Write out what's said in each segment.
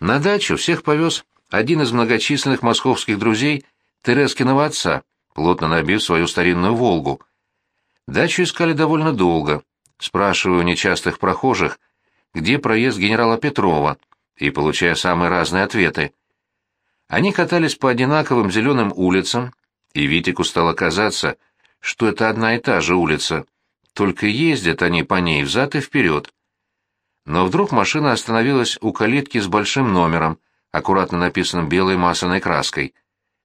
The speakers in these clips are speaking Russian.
На дачу всех повез один из многочисленных московских друзей Терескиного отца, плотно набив свою старинную «Волгу». Дачу искали довольно долго, спрашивая у нечастых прохожих, где проезд генерала Петрова, и получая самые разные ответы. Они катались по одинаковым зеленым улицам, и Витику стало казаться, что это одна и та же улица, только ездят они по ней взад и вперед. Но вдруг машина остановилась у калитки с большим номером, аккуратно написанным белой масляной краской.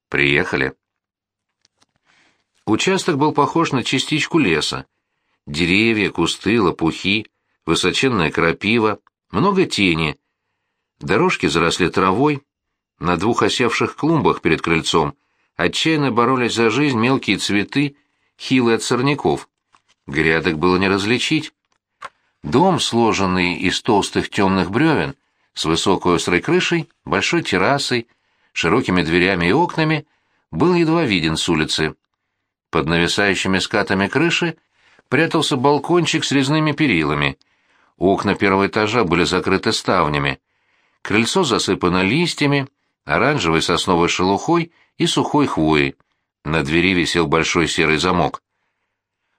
«Приехали». Участок был похож на частичку леса. Деревья, кусты, лопухи, высоченная крапива, много тени. Дорожки заросли травой. На двух осевших клумбах перед крыльцом отчаянно боролись за жизнь мелкие цветы, хилые от сорняков. Грядок было не различить. Дом, сложенный из толстых темных бревен, с высокой острой крышей, большой террасой, широкими дверями и окнами, был едва виден с улицы. Под нависающими скатами крыши прятался балкончик с резными перилами. Окна первого этажа были закрыты ставнями. Крыльцо засыпано листьями, оранжевой сосновой шелухой и сухой хвоей. На двери висел большой серый замок.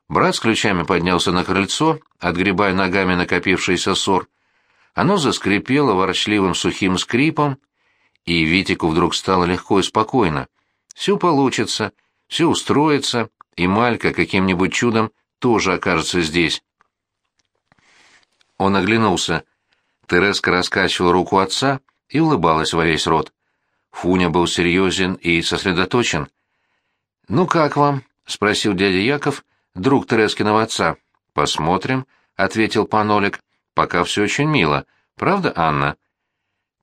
Брат с ключами поднялся на крыльцо, отгребая ногами накопившийся ссор. Оно заскрипело ворчливым сухим скрипом, и Витику вдруг стало легко и спокойно. Все получится, все устроится, и Малька каким-нибудь чудом тоже окажется здесь. Он оглянулся. Тереска раскачивала руку отца и улыбалась во весь рот. Фуня был серьезен и сосредоточен. «Ну как вам?» — спросил дядя Яков, друг Терескиного отца. «Посмотрим», — ответил пан Олег. «Пока все очень мило. Правда, Анна?»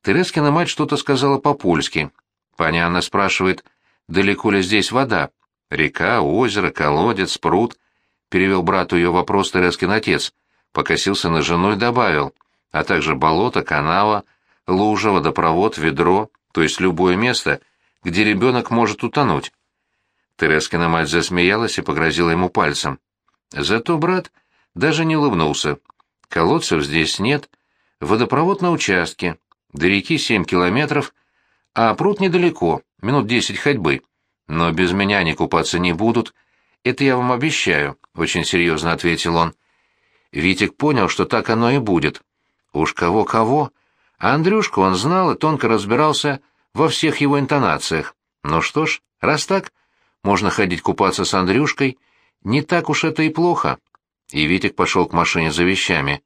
Терескина мать что-то сказала по-польски. Паня Анна спрашивает, далеко ли здесь вода? Река, озеро, колодец, пруд. Перевел брату ее вопрос Терескин отец. Покосился на жену и добавил, а также болото, канава, лужа, водопровод, ведро, то есть любое место, где ребенок может утонуть. Терескина мать засмеялась и погрозила ему пальцем. Зато брат даже не улыбнулся. Колодцев здесь нет, водопровод на участке, до реки семь километров, а пруд недалеко, минут десять ходьбы. Но без меня они купаться не будут, это я вам обещаю, — очень серьезно ответил он. Витик понял, что так оно и будет. Уж кого-кого, а Андрюшку он знал и тонко разбирался во всех его интонациях. Ну что ж, раз так, можно ходить купаться с Андрюшкой, не так уж это и плохо. И Витик пошел к машине за вещами.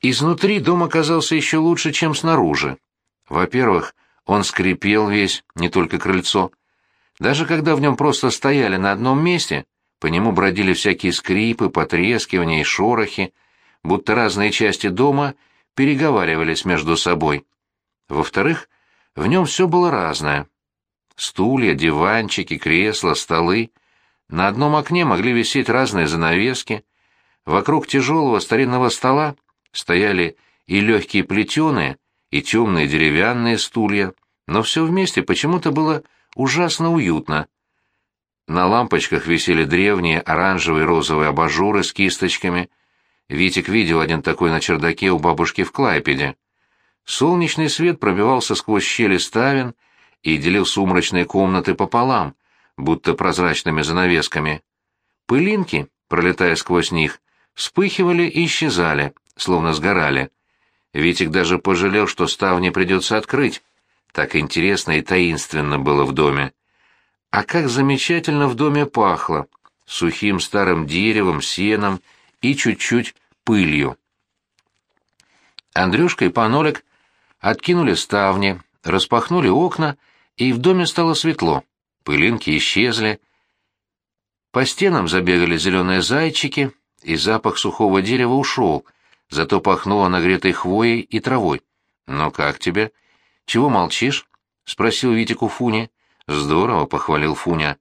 Изнутри дом оказался еще лучше, чем снаружи. Во-первых, он скрипел весь, не только крыльцо. Даже когда в нем просто стояли на одном месте, по нему бродили всякие скрипы, потрескивания и шорохи, будто разные части дома переговаривались между собой. Во-вторых, в нем все было разное. Стулья, диванчики, кресла, столы. На одном окне могли висеть разные занавески. Вокруг тяжелого старинного стола стояли и легкие плетеные, и темные деревянные стулья, но все вместе почему-то было ужасно уютно. На лампочках висели древние оранжевые розовые абажуры с кисточками. Витик видел один такой на чердаке у бабушки в Клайпеде. Солнечный свет пробивался сквозь щели ставен и делил сумрачные комнаты пополам, будто прозрачными занавесками. Пылинки, пролетая сквозь них, вспыхивали и исчезали, словно сгорали. Витик даже пожалел, что ставни придется открыть. Так интересно и таинственно было в доме. А как замечательно в доме пахло! Сухим старым деревом, сеном и чуть-чуть пылью. Андрюшка и Панолик откинули ставни, распахнули окна, и в доме стало светло. Пылинки исчезли. По стенам забегали зеленые зайчики, и запах сухого дерева ушел, зато пахнуло нагретой хвоей и травой. «Ну как тебе?» «Чего молчишь?» — спросил Витик у Фуни. «Здорово», — похвалил Фуня.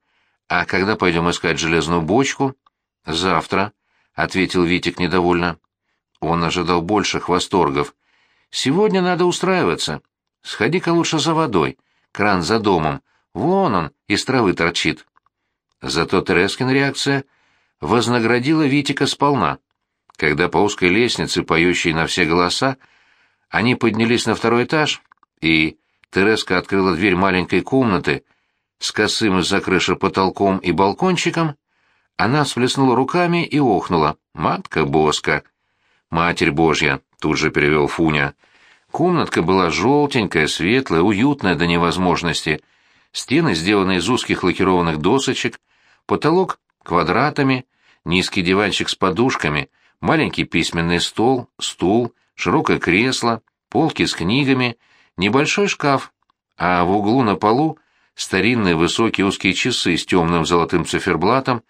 «А когда пойдем искать железную бочку?» «Завтра», — ответил Витик недовольно. Он ожидал больших восторгов. «Сегодня надо устраиваться. Сходи-ка лучше за водой. Кран за домом. Вон он, из травы торчит». Зато Терескин реакция вознаградила Витика сполна. Когда по узкой лестнице, поющей на все голоса, Они поднялись на второй этаж, и Тереска открыла дверь маленькой комнаты с косым из-за крыши потолком и балкончиком. Она всплеснула руками и охнула. «Матка Боска!» «Матерь Божья!» — тут же перевел Фуня. Комнатка была желтенькая, светлая, уютная до невозможности. Стены сделаны из узких лакированных досочек, потолок — квадратами, низкий диванчик с подушками, маленький письменный стол, стул, широкое кресло, полки с книгами, небольшой шкаф, а в углу на полу старинные высокие узкие часы с темным золотым циферблатом,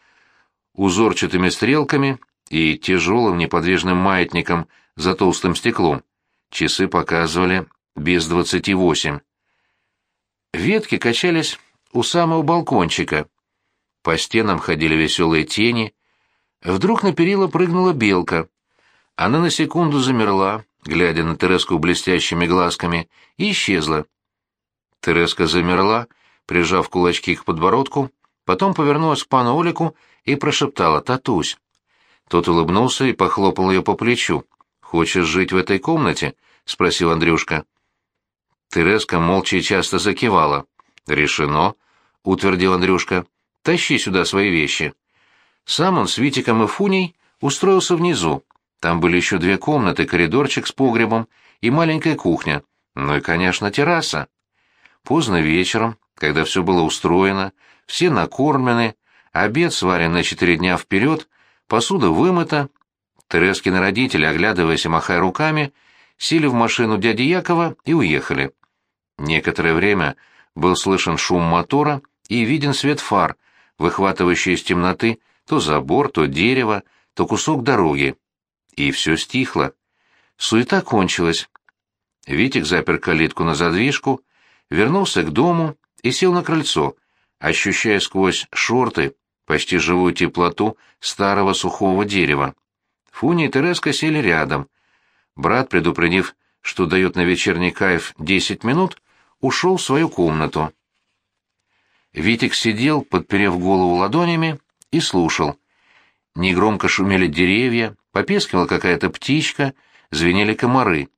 узорчатыми стрелками и тяжелым неподвижным маятником за толстым стеклом. Часы показывали без двадцати восемь. Ветки качались у самого балкончика. По стенам ходили веселые тени. Вдруг на перила прыгнула белка. Она на секунду замерла, глядя на Тереску блестящими глазками, и исчезла. Тереска замерла, прижав кулачки к подбородку, потом повернулась к пану Олику и прошептала «Татусь». Тот улыбнулся и похлопал ее по плечу. «Хочешь жить в этой комнате?» — спросил Андрюшка. Тереска молча и часто закивала. «Решено», — утвердил Андрюшка. «Тащи сюда свои вещи». Сам он с Витиком и Фуней устроился внизу. Там были еще две комнаты, коридорчик с погребом и маленькая кухня. Ну и, конечно, терраса. Поздно вечером, когда все было устроено, все накормлены, обед сварен на четыре дня вперед, посуда вымыта. Терескины родители, оглядываясь и махая руками, сели в машину дяди Якова и уехали. Некоторое время был слышен шум мотора и виден свет фар, выхватывающий из темноты то забор, то дерево, то кусок дороги. И все стихло. Суета кончилась. Витик запер калитку на задвижку, вернулся к дому и сел на крыльцо, ощущая сквозь шорты почти живую теплоту старого сухого дерева. Фуни и Тереска сели рядом. Брат, предупредив, что дает на вечерний кайф десять минут, ушел в свою комнату. Витик сидел, подперев голову ладонями, и слушал. Негромко шумели деревья, попескивала какая-то птичка, звенели комары.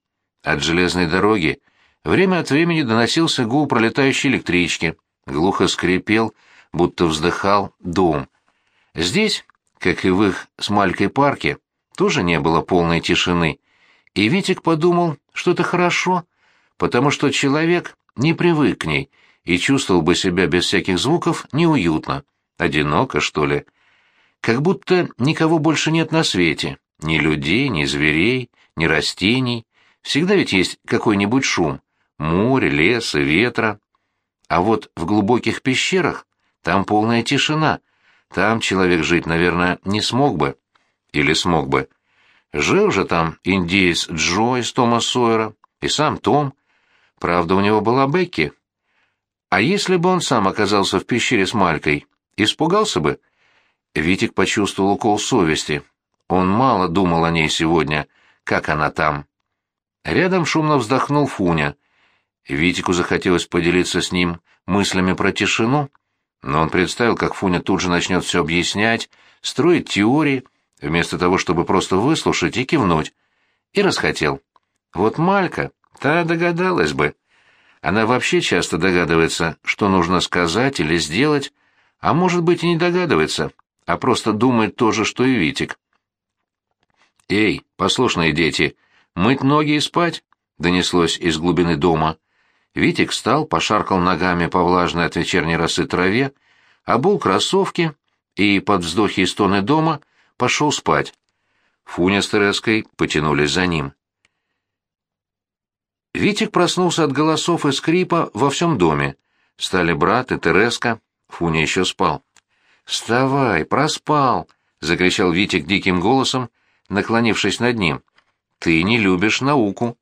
От железной дороги время от времени доносился гул пролетающей электрички, глухо скрипел, будто вздыхал дом. Здесь, как и в их с Малькой парке, тоже не было полной тишины, и Витик подумал, что это хорошо, потому что человек не привык к ней и чувствовал бы себя без всяких звуков неуютно, одиноко, что ли. Как будто никого больше нет на свете, ни людей, ни зверей, ни растений. Всегда ведь есть какой-нибудь шум — море, леса, ветра. А вот в глубоких пещерах там полная тишина. Там человек жить, наверное, не смог бы. Или смог бы. Жил же там индеец Джо из Тома Сойера, и сам Том. Правда, у него была Бекки. А если бы он сам оказался в пещере с Малькой, испугался бы? Витик почувствовал укол совести. Он мало думал о ней сегодня, как она там. Рядом шумно вздохнул Фуня. Витику захотелось поделиться с ним мыслями про тишину, но он представил, как Фуня тут же начнет все объяснять, строить теории, вместо того, чтобы просто выслушать и кивнуть. И расхотел. Вот Малька, та догадалась бы. Она вообще часто догадывается, что нужно сказать или сделать, а может быть и не догадывается, а просто думает то же, что и Витик. «Эй, послушные дети, мыть ноги и спать!» — донеслось из глубины дома. Витик встал, пошаркал ногами по влажной от вечерней росы траве, обул кроссовки и под вздохи и стоны дома пошел спать. Фуня с Тереской потянулись за ним. Витик проснулся от голосов и скрипа во всем доме. Стали брат и Тереска. Фуня еще спал. «Вставай, проспал!» — закричал Витик диким голосом, наклонившись над ним. «Ты не любишь науку».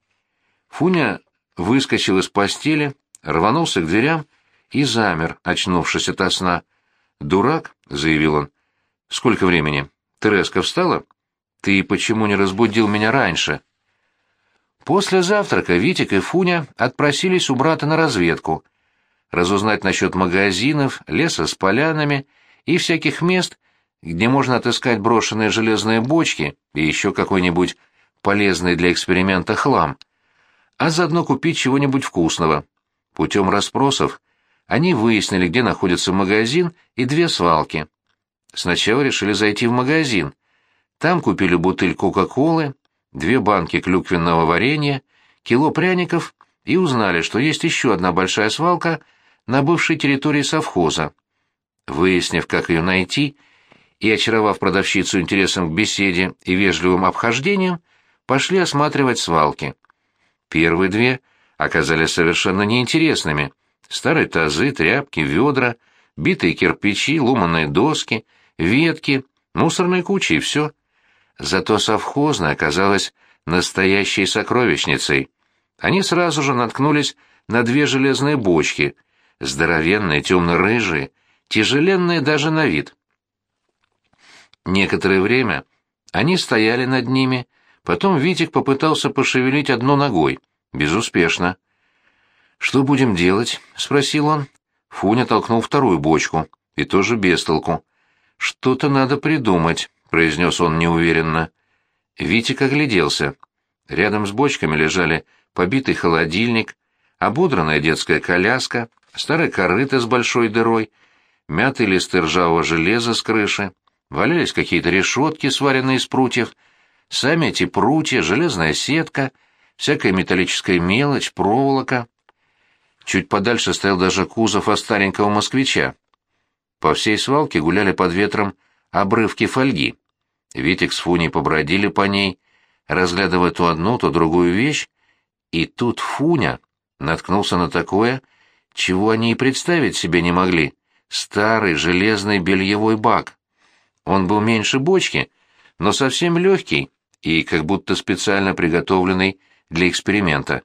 Фуня выскочил из постели, рванулся к дверям и замер, очнувшись ото сна. «Дурак», — заявил он. «Сколько времени? Тереска встала? Ты почему не разбудил меня раньше?» После завтрака Витик и Фуня отпросились у брата на разведку. Разузнать насчет магазинов, леса с полянами и всяких мест, где можно отыскать брошенные железные бочки и еще какой-нибудь полезный для эксперимента хлам. а заодно купить чего-нибудь вкусного. Путем расспросов они выяснили, где находится магазин и две свалки. Сначала решили зайти в магазин. Там купили бутыль Кока-Колы, две банки клюквенного варенья, кило пряников и узнали, что есть еще одна большая свалка на бывшей территории совхоза. Выяснив, как ее найти, и очаровав продавщицу интересом к беседе и вежливым обхождением, пошли осматривать свалки. Первые две оказались совершенно неинтересными. Старые тазы, тряпки, ведра, битые кирпичи, ломаные доски, ветки, мусорные кучи и все. Зато совхозная оказалась настоящей сокровищницей. Они сразу же наткнулись на две железные бочки, здоровенные, темно-рыжие, тяжеленные даже на вид. Некоторое время они стояли над ними, потом Витик попытался пошевелить одной ногой, безуспешно. «Что будем делать?» — спросил он. Фуня толкнул вторую бочку, и тоже без толку. «Что-то надо придумать», — произнес он неуверенно. Витик огляделся. Рядом с бочками лежали побитый холодильник, ободранная детская коляска, старая корыта с большой дырой, мятые листы ржавого железа с крыши, валялись какие-то решетки, сваренные из прутьев, сами эти прутья, железная сетка, всякая металлическая мелочь, проволока. Чуть подальше стоял даже кузов от старенького москвича. По всей свалке гуляли под ветром обрывки фольги. Витик с Фуней побродили по ней, разглядывая то одну, то другую вещь, и тут Фуня наткнулся на такое, чего они и представить себе не могли — старый железный бельевой бак. Он был меньше бочки, но совсем легкий и как будто специально приготовленный для эксперимента.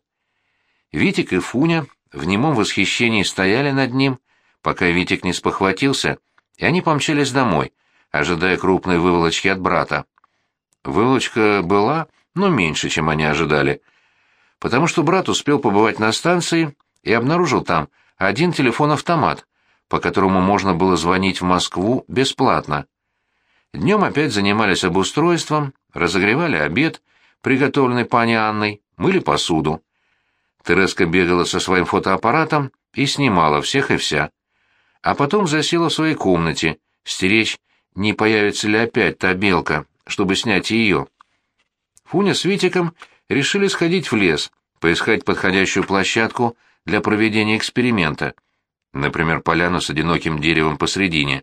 Витик и Фуня в немом восхищении стояли над ним, пока Витик не спохватился, и они помчались домой, ожидая крупной выволочки от брата. Выволочка была, но меньше, чем они ожидали, потому что брат успел побывать на станции и обнаружил там один телефон-автомат, по которому можно было звонить в Москву бесплатно. Днем опять занимались обустройством, разогревали обед, приготовленный пани Анной, мыли посуду. Тереска бегала со своим фотоаппаратом и снимала всех и вся. А потом засела в своей комнате, стеречь, не появится ли опять та белка, чтобы снять ее. Фуня с Витиком решили сходить в лес, поискать подходящую площадку для проведения эксперимента, например, поляну с одиноким деревом посредине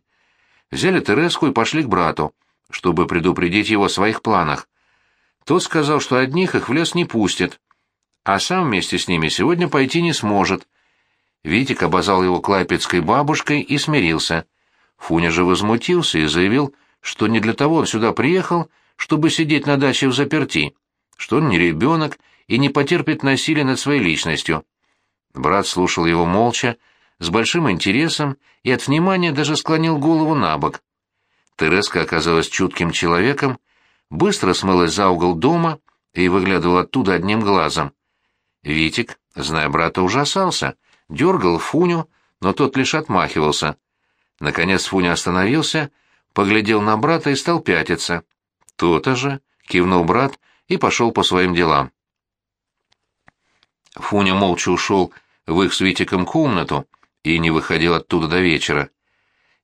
взяли Тереску и пошли к брату, чтобы предупредить его о своих планах. Тот сказал, что одних их в лес не пустит, а сам вместе с ними сегодня пойти не сможет. Витик обозвал его клайпецкой бабушкой и смирился. Фуня же возмутился и заявил, что не для того он сюда приехал, чтобы сидеть на даче в заперти, что он не ребенок и не потерпит насилия над своей личностью. Брат слушал его молча, с большим интересом и от внимания даже склонил голову на бок. Тереска оказалась чутким человеком, быстро смылась за угол дома и выглядывала оттуда одним глазом. Витик, зная брата, ужасался, дергал Фуню, но тот лишь отмахивался. Наконец Фуня остановился, поглядел на брата и стал пятиться. «То-то же!» — кивнул брат и пошел по своим делам. Фуня молча ушел в их с Витиком комнату, и не выходил оттуда до вечера.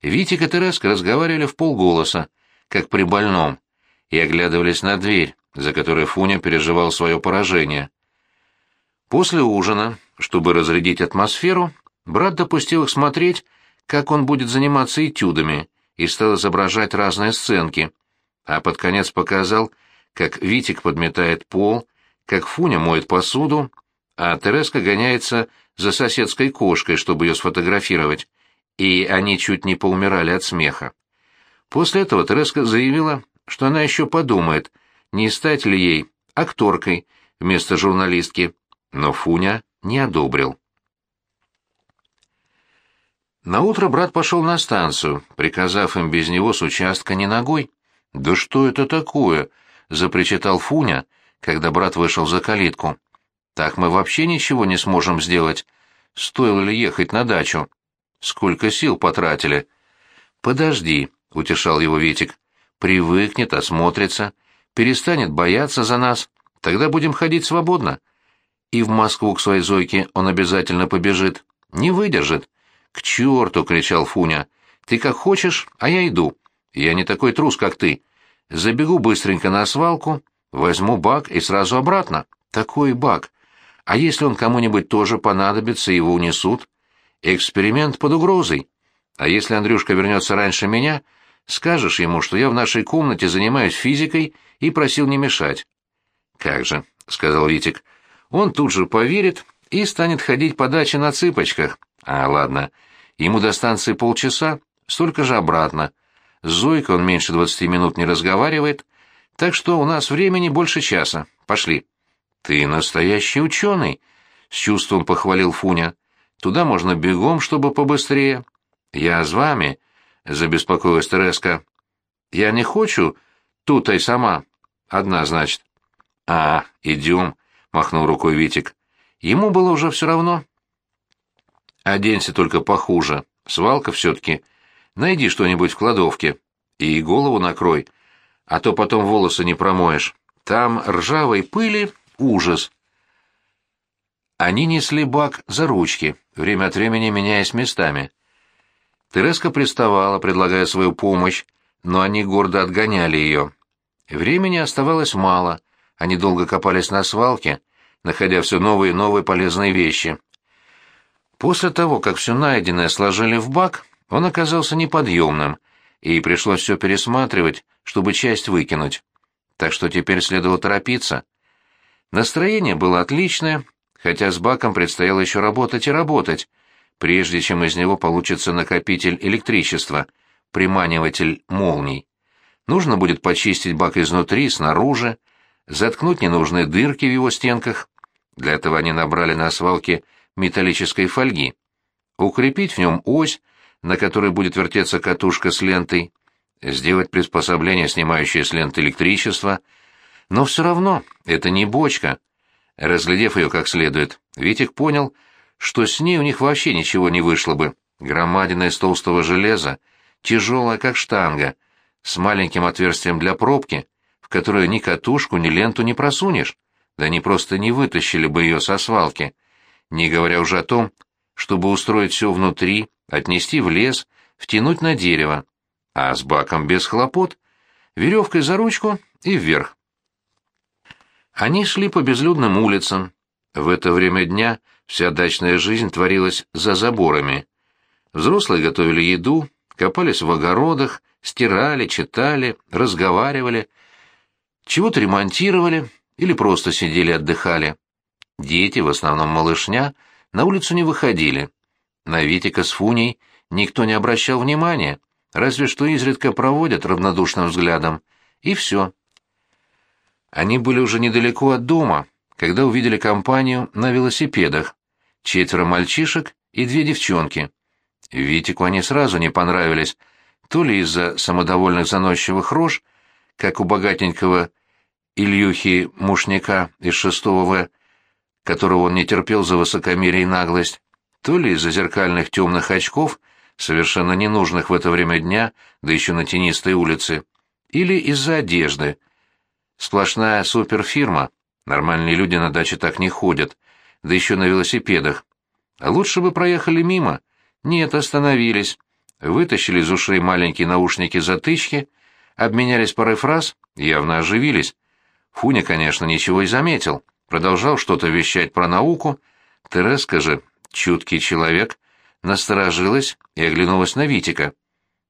Витик и Тереска разговаривали в полголоса, как при больном, и оглядывались на дверь, за которой Фуня переживал свое поражение. После ужина, чтобы разрядить атмосферу, брат допустил их смотреть, как он будет заниматься этюдами, и стал изображать разные сценки, а под конец показал, как Витик подметает пол, как Фуня моет посуду, а Тереска гоняется за соседской кошкой, чтобы ее сфотографировать, и они чуть не поумирали от смеха. После этого Тереска заявила, что она еще подумает, не стать ли ей акторкой вместо журналистки, но Фуня не одобрил. Наутро брат пошел на станцию, приказав им без него с участка не ногой. «Да что это такое?» — запричитал Фуня, когда брат вышел за калитку. Так мы вообще ничего не сможем сделать. Стоило ли ехать на дачу? Сколько сил потратили? Подожди, утешал его Витик. Привыкнет, осмотрится, перестанет бояться за нас. Тогда будем ходить свободно. И в Москву к своей Зойке он обязательно побежит. Не выдержит. «К черту!» — кричал Фуня. «Ты как хочешь, а я иду. Я не такой трус, как ты. Забегу быстренько на свалку, возьму бак и сразу обратно. Такой бак. А если он кому-нибудь тоже понадобится, его унесут? Эксперимент под угрозой. А если Андрюшка вернется раньше меня, скажешь ему, что я в нашей комнате занимаюсь физикой и просил не мешать. «Как же», — сказал Витик, — «он тут же поверит и станет ходить по даче на цыпочках. А, ладно, ему до станции полчаса, столько же обратно. С Зойкой он меньше двадцати минут не разговаривает, так что у нас времени больше часа. Пошли». «Ты настоящий ученый», — с чувством похвалил Фуня. «Туда можно бегом, чтобы побыстрее». «Я с вами», — забеспокоилась Тереска. «Я не хочу тут и сама. Одна, значит». «А, идем», — махнул рукой Витик. Ему было уже все равно. «Оденься только похуже. Свалка все-таки. Найди что-нибудь в кладовке. И голову накрой, а то потом волосы не промоешь. Там ржавой пыли ужас. Они несли бак за ручки, время от времени меняясь местами. Тереска приставала, предлагая свою помощь, но они гордо отгоняли ее. Времени оставалось мало, они долго копались на свалке, находя все новые и новые полезные вещи. После того, как все найденное сложили в бак, он оказался неподъемным, и пришлось все пересматривать, чтобы часть выкинуть. Так что теперь следовало торопиться. Настроение было отличное, хотя с баком предстояло еще работать и работать, прежде чем из него получится накопитель электричества, приманиватель молний. Нужно будет почистить бак изнутри, снаружи, заткнуть ненужные дырки в его стенках. Для этого они набрали на свалке металлической фольги. Укрепить в нем ось, на которой будет вертеться катушка с лентой, сделать приспособление, снимающее с ленты электричество — но все равно это не бочка. Разглядев ее как следует, Витик понял, что с ней у них вообще ничего не вышло бы. Громадина из толстого железа, тяжелая как штанга, с маленьким отверстием для пробки, в которую ни катушку, ни ленту не просунешь. Да они просто не вытащили бы ее со свалки. Не говоря уже о том, чтобы устроить все внутри, отнести в лес, втянуть на дерево. А с баком без хлопот, веревкой за ручку и вверх. Они шли по безлюдным улицам. В это время дня вся дачная жизнь творилась за заборами. Взрослые готовили еду, копались в огородах, стирали, читали, разговаривали, чего-то ремонтировали или просто сидели отдыхали. Дети, в основном малышня, на улицу не выходили. На Витика с Фуней никто не обращал внимания, разве что изредка проводят равнодушным взглядом. И все. Они были уже недалеко от дома, когда увидели компанию на велосипедах. Четверо мальчишек и две девчонки. Витику они сразу не понравились, то ли из-за самодовольных заносчивых рож, как у богатенького Ильюхи Мушняка из шестого В, которого он не терпел за высокомерие и наглость, то ли из-за зеркальных темных очков, совершенно ненужных в это время дня, да еще на тенистой улице, или из-за одежды, Сплошная суперфирма. Нормальные люди на даче так не ходят, да еще на велосипедах. А лучше бы проехали мимо. Нет, остановились. Вытащили из ушей маленькие наушники-затычки, обменялись парой фраз, явно оживились. Фуня, конечно, ничего и заметил. Продолжал что-то вещать про науку. Тереска же, чуткий человек, насторожилась и оглянулась на Витика.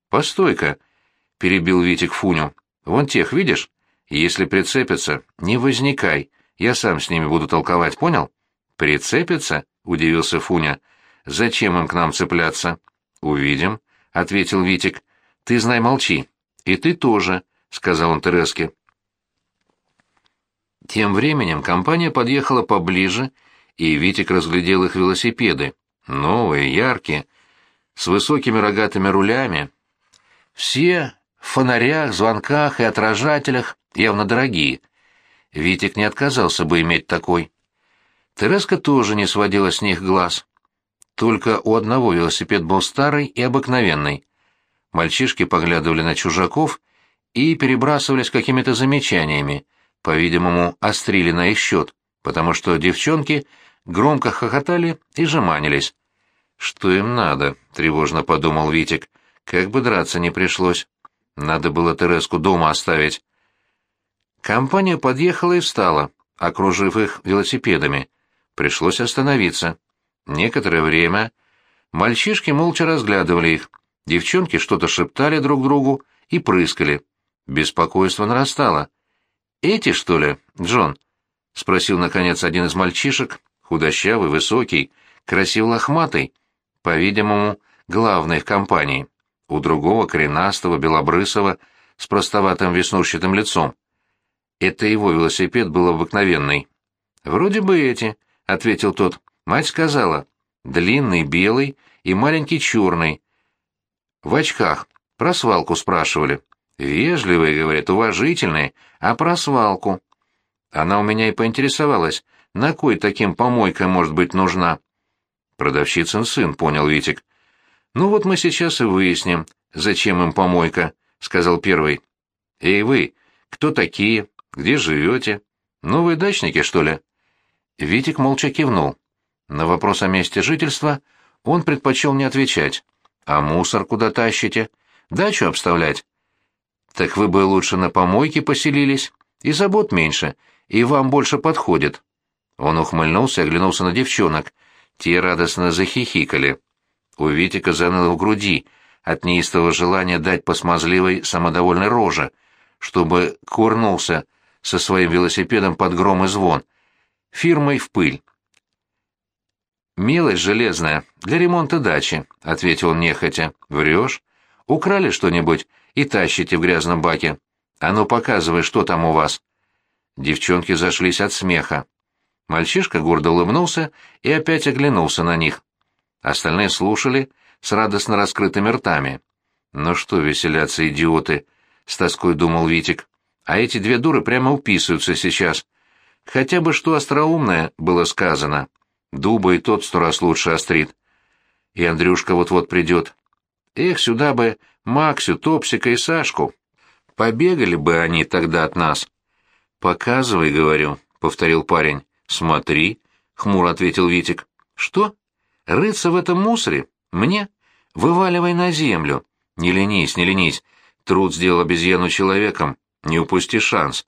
«Постой-ка», — перебил Витик Фуню. «Вон тех, видишь? Если прицепятся, не возникай, я сам с ними буду толковать, понял? Прицепятся? удивился Фуня. Зачем им к нам цепляться? Увидим, ответил Витик. Ты знай молчи. И ты тоже, сказал он Тереске. Тем временем компания подъехала поближе, и Витик разглядел их велосипеды. Новые, яркие, с высокими рогатыми рулями. Все в фонарях, звонках и отражателях, явно дорогие. Витик не отказался бы иметь такой. Тереска тоже не сводила с них глаз. Только у одного велосипед был старый и обыкновенный. Мальчишки поглядывали на чужаков и перебрасывались какими-то замечаниями, по-видимому, острили на их счет. потому что девчонки громко хохотали и жеманились. «Что им надо?» — тревожно подумал Витик. «Как бы драться не пришлось. Надо было Тереску дома оставить». Компания подъехала и встала, окружив их велосипедами. Пришлось остановиться. Некоторое время мальчишки молча разглядывали их, девчонки что-то шептали друг другу и прыскали. Беспокойство нарастало. «Эти, что ли, Джон?» — спросил, наконец, один из мальчишек, худощавый, высокий, красиво лохматый, по-видимому, главный в компании. У другого коренастого, белобрысого, с простоватым веснушчатым лицом. Это его велосипед был обыкновенный. «Вроде бы эти», — ответил тот. Мать сказала. «Длинный белый и маленький черный. В очках. Про свалку спрашивали. Вежливые, говорят, уважительные, а про свалку. Она у меня и поинтересовалась, на кой таким помойка может быть нужна. Продавщицын сын, понял Витик. Ну вот мы сейчас и выясним, зачем им помойка, сказал первый. Эй вы, кто такие? Где живете? Новые дачники, что ли? Витик молча кивнул. На вопрос о месте жительства он предпочел не отвечать. А мусор куда тащите? Дачу обставлять? Так вы бы лучше на помойке поселились, и забот меньше, и вам больше подходит. Он ухмыльнулся и оглянулся на девчонок. Те радостно захихикали. У Витика заныло в груди от неистого желания дать по смазливой самодовольной роже, чтобы курнулся со своим велосипедом под гром и звон, фирмой в пыль. «Мелочь железная, для ремонта дачи», — ответил нехотя. «Врешь? Украли что-нибудь и тащите в грязном баке. А ну показывай, что там у вас». Девчонки зашлись от смеха. Мальчишка гордо улыбнулся и опять оглянулся на них. Остальные слушали с радостно раскрытыми ртами. «Ну что веселятся идиоты», — с тоской думал Витик. «А эти две дуры прямо уписываются сейчас. Хотя бы что остроумное было сказано». Дуба и тот сто раз лучше острит. И Андрюшка вот-вот придет. Эх, сюда бы Максю, Топсика и Сашку. Побегали бы они тогда от нас. «Показывай, — говорю», — повторил парень. «Смотри», — хмуро ответил Витик. «Что? Рыться в этом мусоре? Мне? Вываливай на землю. Не ленись, не ленись. Труд сделал обезьяну человеком. Не упусти шанс».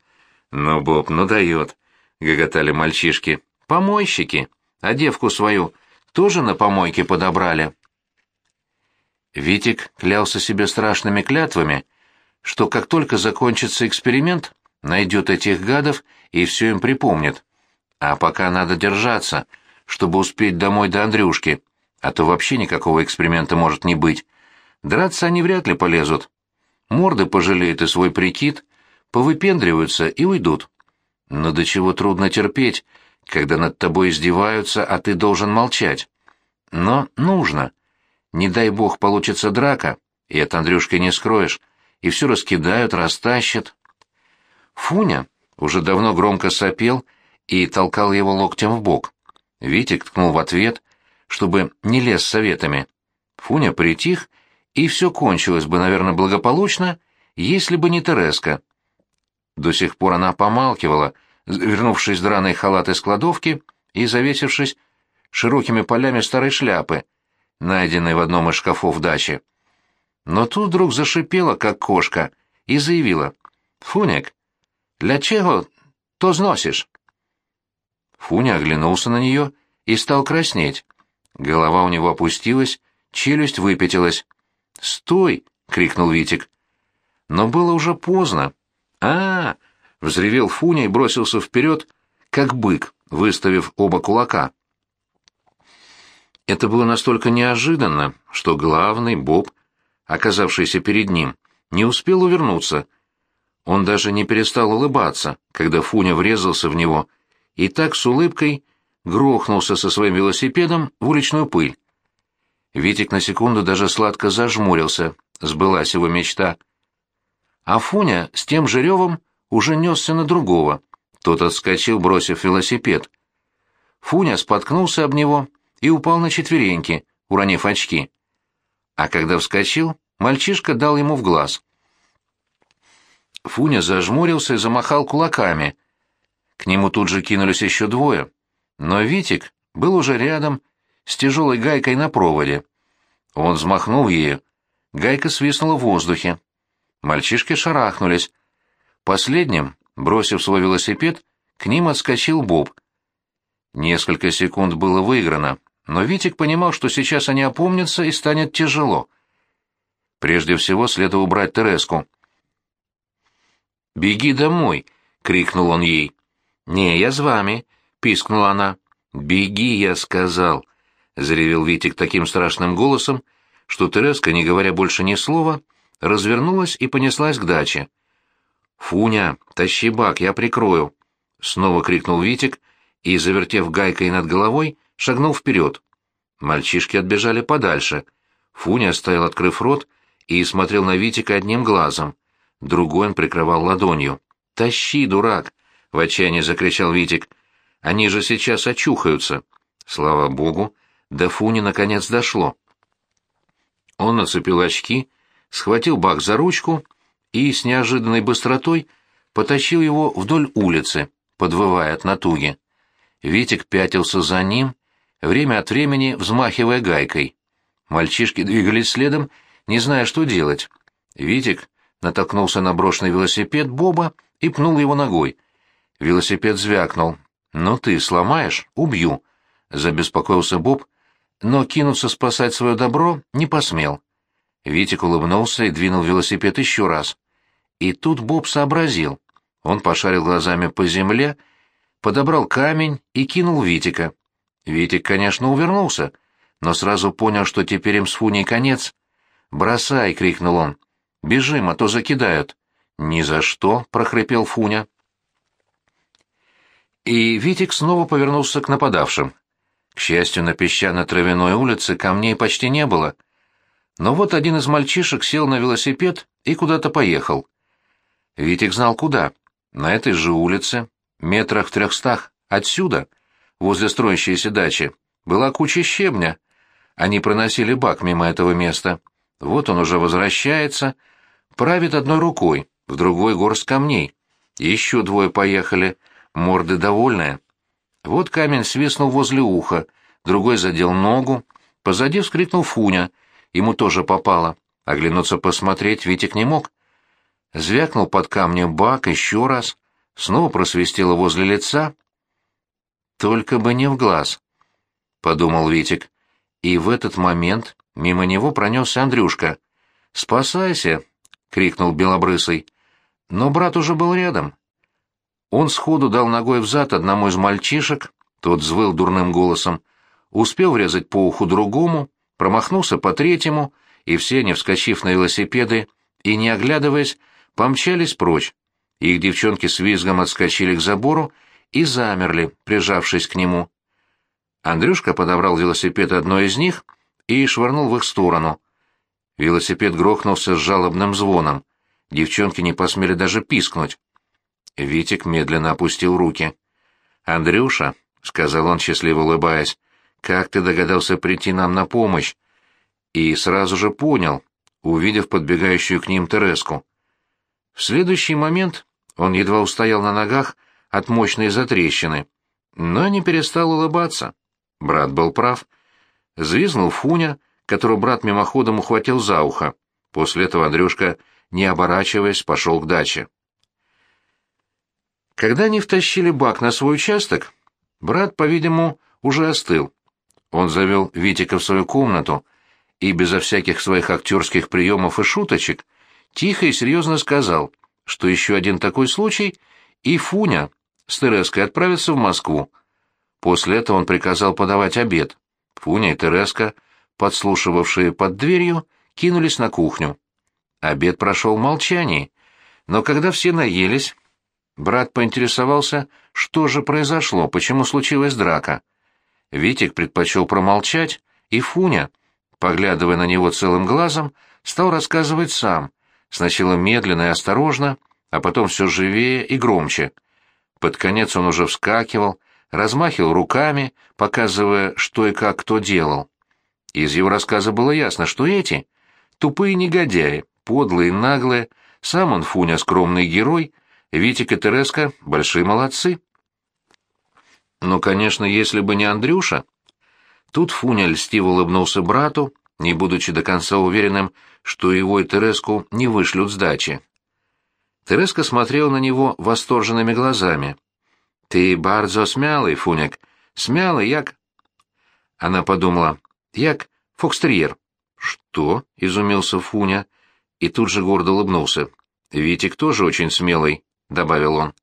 «Ну, Боб, ну дает», — гоготали мальчишки. «Помойщики». А девку свою тоже на помойке подобрали. Витик клялся себе страшными клятвами, что как только закончится эксперимент, найдет этих гадов и все им припомнит. А пока надо держаться, чтобы успеть домой до Андрюшки, а то вообще никакого эксперимента может не быть. Драться они вряд ли полезут. Морды пожалеют и свой прикид, повыпендриваются и уйдут. Но до чего трудно терпеть, когда над тобой издеваются, а ты должен молчать. Но нужно. Не дай бог получится драка, и от Андрюшки не скроешь, и все раскидают, растащат. Фуня уже давно громко сопел и толкал его локтем в бок. Витик ткнул в ответ, чтобы не лез советами. Фуня притих, и все кончилось бы, наверное, благополучно, если бы не Тереска. До сих пор она помалкивала, — вернувшись драный халат из кладовки и завесившись широкими полями старой шляпы, найденной в одном из шкафов дачи. Но тут вдруг зашипела, как кошка, и заявила. «Фуник, для чего то сносишь?» Фуня оглянулся на нее и стал краснеть. Голова у него опустилась, челюсть выпятилась. «Стой!» — крикнул Витик. Но было уже поздно. «А, -а, -а Взревел Фуня и бросился вперед, как бык, выставив оба кулака. Это было настолько неожиданно, что главный, Боб, оказавшийся перед ним, не успел увернуться. Он даже не перестал улыбаться, когда Фуня врезался в него, и так с улыбкой грохнулся со своим велосипедом в уличную пыль. Витик на секунду даже сладко зажмурился, сбылась его мечта. А Фуня с тем же ревом уже несся на другого. Тот отскочил, бросив велосипед. Фуня споткнулся об него и упал на четвереньки, уронив очки. А когда вскочил, мальчишка дал ему в глаз. Фуня зажмурился и замахал кулаками. К нему тут же кинулись еще двое. Но Витик был уже рядом с тяжелой гайкой на проводе. Он взмахнул ею. Гайка свистнула в воздухе. Мальчишки шарахнулись. Последним, бросив свой велосипед, к ним отскочил Боб. Несколько секунд было выиграно, но Витик понимал, что сейчас они опомнятся и станет тяжело. Прежде всего следовало убрать Тереску. «Беги домой!» — крикнул он ей. «Не, я с вами!» — пискнула она. «Беги!» — я сказал, — заревел Витик таким страшным голосом, что Тереска, не говоря больше ни слова, развернулась и понеслась к даче. «Фуня, тащи бак, я прикрою!» — снова крикнул Витик и, завертев гайкой над головой, шагнул вперед. Мальчишки отбежали подальше. Фуня стоял, открыв рот, и смотрел на Витика одним глазом. Другой он прикрывал ладонью. «Тащи, дурак!» — в отчаянии закричал Витик. «Они же сейчас очухаются!» Слава богу, до Фуни наконец дошло. Он нацепил очки, схватил бак за ручку и с неожиданной быстротой потащил его вдоль улицы, подвывая от натуги. Витик пятился за ним, время от времени взмахивая гайкой. Мальчишки двигались следом, не зная, что делать. Витик натолкнулся на брошенный велосипед Боба и пнул его ногой. Велосипед звякнул. «Ну ты сломаешь? Убью!» — забеспокоился Боб, но кинуться спасать свое добро не посмел. Витик улыбнулся и двинул велосипед еще раз. И тут Боб сообразил. Он пошарил глазами по земле, подобрал камень и кинул Витика. Витик, конечно, увернулся, но сразу понял, что теперь им с Фуней конец. «Бросай!» — крикнул он. «Бежим, а то закидают». «Ни за что!» — прохрипел Фуня. И Витик снова повернулся к нападавшим. К счастью, на песчано-травяной улице камней почти не было. Но вот один из мальчишек сел на велосипед и куда-то поехал. Витик знал куда. На этой же улице, метрах в трехстах, отсюда, возле строящейся дачи, была куча щебня. Они проносили бак мимо этого места. Вот он уже возвращается, правит одной рукой, в другой горсть камней. Еще двое поехали, морды довольные. Вот камень свистнул возле уха, другой задел ногу, позади вскрикнул Фуня, ему тоже попало. Оглянуться посмотреть Витик не мог. Звякнул под камнем бак еще раз, снова просвистело возле лица. «Только бы не в глаз», — подумал Витик. И в этот момент мимо него пронесся Андрюшка. «Спасайся!» — крикнул Белобрысый. Но брат уже был рядом. Он сходу дал ногой в зад одному из мальчишек, тот взвыл дурным голосом, успел врезать по уху другому, промахнулся по третьему, и все, не вскочив на велосипеды и не оглядываясь, помчались прочь. Их девчонки с визгом отскочили к забору и замерли, прижавшись к нему. Андрюшка подобрал велосипед одной из них и швырнул в их сторону. Велосипед грохнулся с жалобным звоном. Девчонки не посмели даже пискнуть. Витик медленно опустил руки. «Андрюша», — сказал он, счастливо улыбаясь, — «как ты догадался прийти нам на помощь?» И сразу же понял, увидев подбегающую к ним Тереску. В следующий момент он едва устоял на ногах от мощной затрещины, но не перестал улыбаться. Брат был прав. Звизнул Фуня, которого брат мимоходом ухватил за ухо. После этого Андрюшка, не оборачиваясь, пошел к даче. Когда они втащили бак на свой участок, брат, по-видимому, уже остыл. Он завел Витика в свою комнату и безо всяких своих актерских приемов и шуточек тихо и серьезно сказал, что еще один такой случай, и Фуня с Тереской отправятся в Москву. После этого он приказал подавать обед. Фуня и Тереска, подслушивавшие под дверью, кинулись на кухню. Обед прошел в молчании, но когда все наелись, Брат поинтересовался, что же произошло, почему случилась драка. Витик предпочел промолчать, и Фуня, поглядывая на него целым глазом, стал рассказывать сам, сначала медленно и осторожно, а потом все живее и громче. Под конец он уже вскакивал, размахивал руками, показывая, что и как кто делал. Из его рассказа было ясно, что эти — тупые негодяи, подлые, наглые, сам он, Фуня, скромный герой — Витик и Тереска — большие молодцы. Но, конечно, если бы не Андрюша... Тут Фуня льстиво улыбнулся брату, не будучи до конца уверенным, что его и Тереску не вышлют сдачи. Тереска смотрел на него восторженными глазами. «Ты бардзо смялый, Фуняк, смялый, як...» Она подумала, «Як фокстерьер». «Что?» — изумился Фуня, и тут же гордо улыбнулся. «Витик тоже очень смелый», — добавил он.